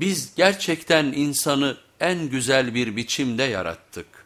biz gerçekten insanı en güzel bir biçimde yarattık.